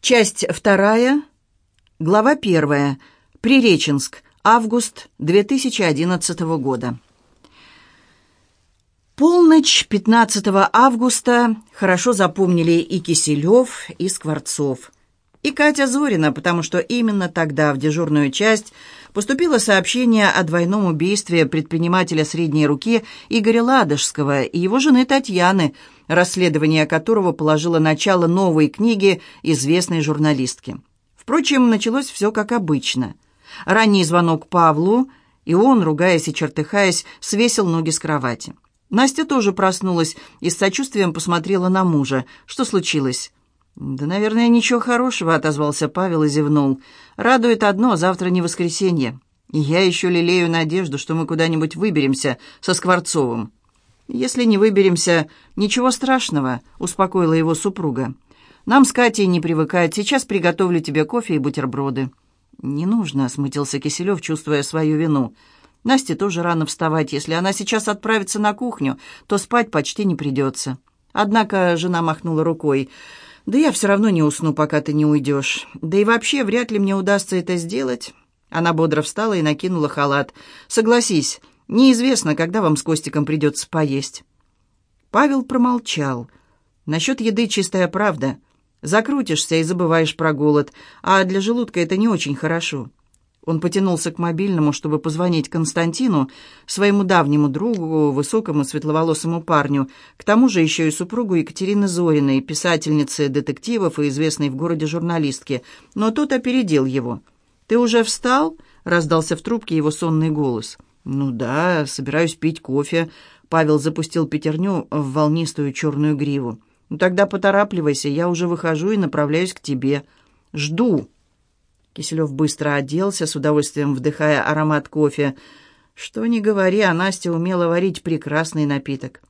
Часть вторая, глава первая. Приреченск. Август 2011 года. Полночь 15 августа хорошо запомнили и Киселев, и Скворцов. И Катя Зорина, потому что именно тогда в дежурную часть поступило сообщение о двойном убийстве предпринимателя средней руки Игоря Ладожского и его жены Татьяны – расследование которого положило начало новой книги известной журналистки. Впрочем, началось все как обычно. Ранний звонок Павлу, и он, ругаясь и чертыхаясь, свесил ноги с кровати. Настя тоже проснулась и с сочувствием посмотрела на мужа. Что случилось? «Да, наверное, ничего хорошего», — отозвался Павел и зевнул. «Радует одно, завтра не воскресенье. И я еще лелею надежду, что мы куда-нибудь выберемся со Скворцовым». «Если не выберемся, ничего страшного», — успокоила его супруга. «Нам с Катей не привыкать. Сейчас приготовлю тебе кофе и бутерброды». «Не нужно», — смутился Киселев, чувствуя свою вину. «Насте тоже рано вставать. Если она сейчас отправится на кухню, то спать почти не придется». Однако жена махнула рукой. «Да я все равно не усну, пока ты не уйдешь. Да и вообще, вряд ли мне удастся это сделать». Она бодро встала и накинула халат. «Согласись, Неизвестно, когда вам с Костиком придется поесть». Павел промолчал. «Насчет еды чистая правда. Закрутишься и забываешь про голод, а для желудка это не очень хорошо». Он потянулся к мобильному, чтобы позвонить Константину, своему давнему другу, высокому светловолосому парню, к тому же еще и супругу Екатерины Зориной, писательницы детективов и известной в городе журналистки, но тот опередил его. «Ты уже встал?» — раздался в трубке его сонный голос. «Ну да, собираюсь пить кофе». Павел запустил пятерню в волнистую черную гриву. «Ну тогда поторапливайся, я уже выхожу и направляюсь к тебе. Жду». Киселев быстро оделся, с удовольствием вдыхая аромат кофе. Что ни говори, а Настя умела варить прекрасный напиток.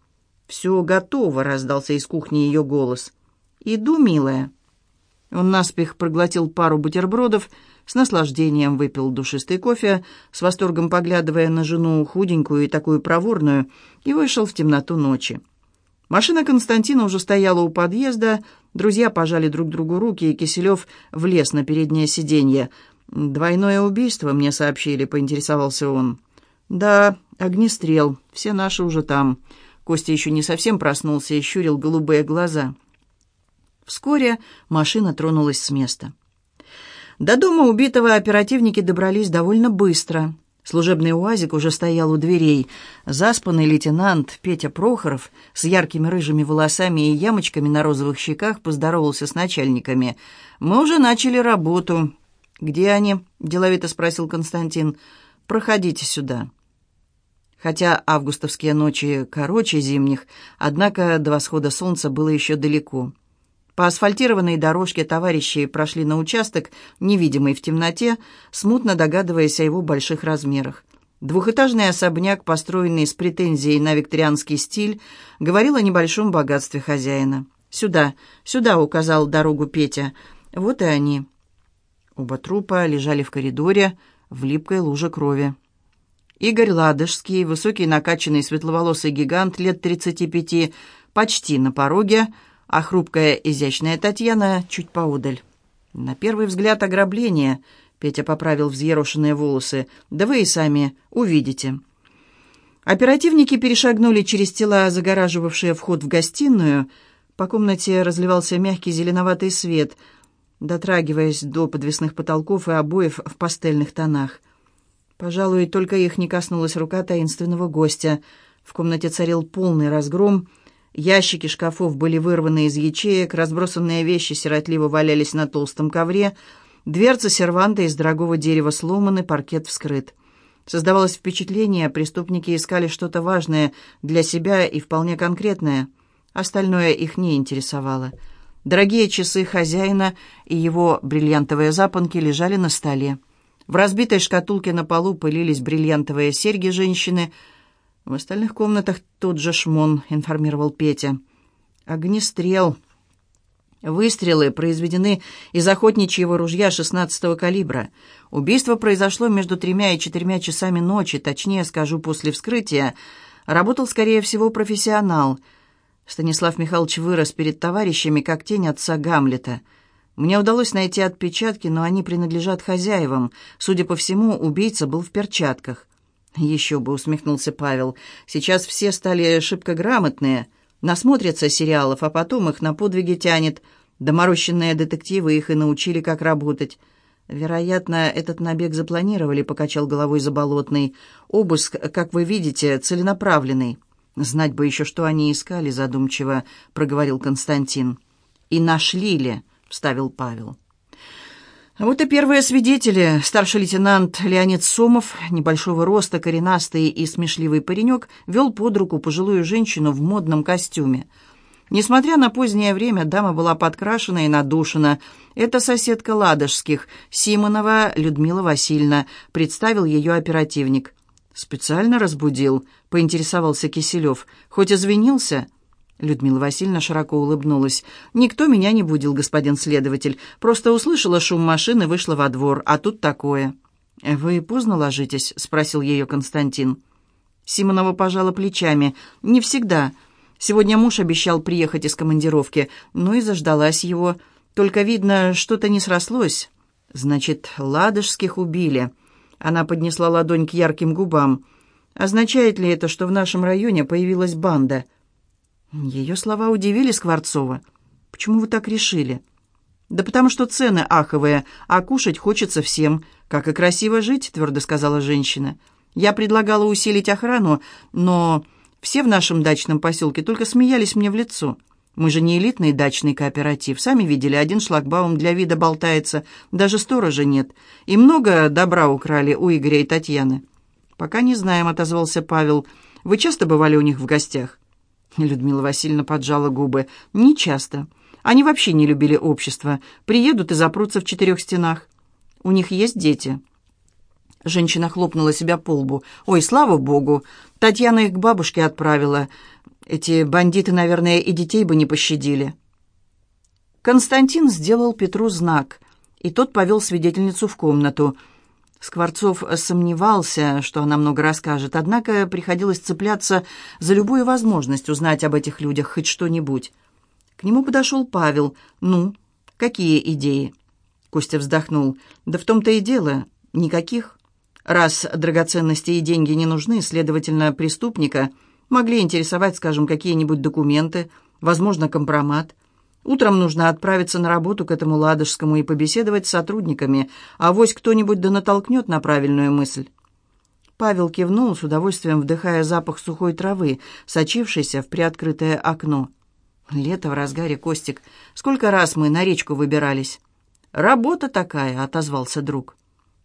«Все готово», — раздался из кухни ее голос. «Иду, милая». Он наспех проглотил пару бутербродов, с наслаждением выпил душистый кофе, с восторгом поглядывая на жену худенькую и такую проворную, и вышел в темноту ночи. Машина Константина уже стояла у подъезда, друзья пожали друг другу руки, и Киселев влез на переднее сиденье. «Двойное убийство, мне сообщили», — поинтересовался он. «Да, огнестрел, все наши уже там». Костя еще не совсем проснулся и щурил голубые глаза. Вскоре машина тронулась с места. До дома убитого оперативники добрались довольно быстро. Служебный УАЗик уже стоял у дверей. Заспанный лейтенант Петя Прохоров с яркими рыжими волосами и ямочками на розовых щеках поздоровался с начальниками. «Мы уже начали работу». «Где они?» – деловито спросил Константин. «Проходите сюда». Хотя августовские ночи короче зимних, однако до восхода солнца было еще далеко. По асфальтированной дорожке товарищи прошли на участок, невидимый в темноте, смутно догадываясь о его больших размерах. Двухэтажный особняк, построенный с претензией на викторианский стиль, говорил о небольшом богатстве хозяина. «Сюда, сюда», — указал дорогу Петя. «Вот и они». Оба трупа лежали в коридоре в липкой луже крови. Игорь Ладожский, высокий накачанный светловолосый гигант лет 35, почти на пороге, — а хрупкая изящная Татьяна чуть поодаль. На первый взгляд ограбление. Петя поправил взъерошенные волосы. Да вы и сами увидите. Оперативники перешагнули через тела, загораживавшие вход в гостиную. По комнате разливался мягкий зеленоватый свет, дотрагиваясь до подвесных потолков и обоев в пастельных тонах. Пожалуй, только их не коснулась рука таинственного гостя. В комнате царил полный разгром — Ящики шкафов были вырваны из ячеек, разбросанные вещи сиротливо валялись на толстом ковре, дверца серванта из дорогого дерева сломаны, паркет вскрыт. Создавалось впечатление, преступники искали что-то важное для себя и вполне конкретное. Остальное их не интересовало. Дорогие часы хозяина и его бриллиантовые запонки лежали на столе. В разбитой шкатулке на полу пылились бриллиантовые серьги женщины – «В остальных комнатах тот же шмон», — информировал Петя. «Огнестрел». Выстрелы произведены из охотничьего ружья 16-го калибра. Убийство произошло между тремя и четырьмя часами ночи, точнее скажу, после вскрытия. Работал, скорее всего, профессионал. Станислав Михайлович вырос перед товарищами, как тень отца Гамлета. Мне удалось найти отпечатки, но они принадлежат хозяевам. Судя по всему, убийца был в перчатках. «Еще бы», — усмехнулся Павел. «Сейчас все стали шибко грамотные, насмотрятся сериалов, а потом их на подвиги тянет. Доморощенные детективы их и научили, как работать». «Вероятно, этот набег запланировали», — покачал головой Заболотный. «Обыск, как вы видите, целенаправленный». «Знать бы еще, что они искали», — задумчиво проговорил Константин. «И нашли ли?» — вставил Павел. Вот и первые свидетели. Старший лейтенант Леонид Сомов, небольшого роста, коренастый и смешливый паренек, вел под руку пожилую женщину в модном костюме. Несмотря на позднее время, дама была подкрашена и надушена. Это соседка Ладожских, Симонова Людмила Васильевна, представил ее оперативник. «Специально разбудил», — поинтересовался Киселев. «Хоть извинился?» Людмила Васильевна широко улыбнулась. «Никто меня не будил, господин следователь. Просто услышала шум машины, вышла во двор. А тут такое». «Вы поздно ложитесь?» — спросил ее Константин. Симонова пожала плечами. «Не всегда. Сегодня муж обещал приехать из командировки, но и заждалась его. Только, видно, что-то не срослось. Значит, ладожских убили». Она поднесла ладонь к ярким губам. «Означает ли это, что в нашем районе появилась банда?» Ее слова удивили Скворцова. «Почему вы так решили?» «Да потому что цены аховые, а кушать хочется всем. Как и красиво жить», — твердо сказала женщина. «Я предлагала усилить охрану, но все в нашем дачном поселке только смеялись мне в лицо. Мы же не элитный дачный кооператив. Сами видели, один шлагбаум для вида болтается, даже сторожа нет. И много добра украли у Игоря и Татьяны». «Пока не знаем», — отозвался Павел. «Вы часто бывали у них в гостях?» Людмила Васильевна поджала губы. «Не часто. Они вообще не любили общество. Приедут и запрутся в четырех стенах. У них есть дети». Женщина хлопнула себя по лбу. «Ой, слава богу! Татьяна их к бабушке отправила. Эти бандиты, наверное, и детей бы не пощадили». Константин сделал Петру знак, и тот повел свидетельницу в комнату – Скворцов сомневался, что она много расскажет, однако приходилось цепляться за любую возможность узнать об этих людях хоть что-нибудь. К нему подошел Павел. «Ну, какие идеи?» Костя вздохнул. «Да в том-то и дело. Никаких. Раз драгоценности и деньги не нужны, следовательно, преступника могли интересовать, скажем, какие-нибудь документы, возможно, компромат. Утром нужно отправиться на работу к этому Ладожскому и побеседовать с сотрудниками, а вось кто-нибудь да натолкнет на правильную мысль». Павел кивнул, с удовольствием вдыхая запах сухой травы, сочившийся в приоткрытое окно. «Лето в разгаре, Костик. Сколько раз мы на речку выбирались?» «Работа такая», — отозвался друг.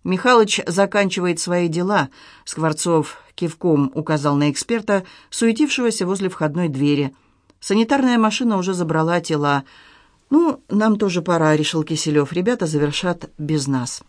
«Михалыч заканчивает свои дела», — Скворцов кивком указал на эксперта, суетившегося возле входной двери — Санитарная машина уже забрала тела. «Ну, нам тоже пора», — решил Киселев. «Ребята завершат без нас».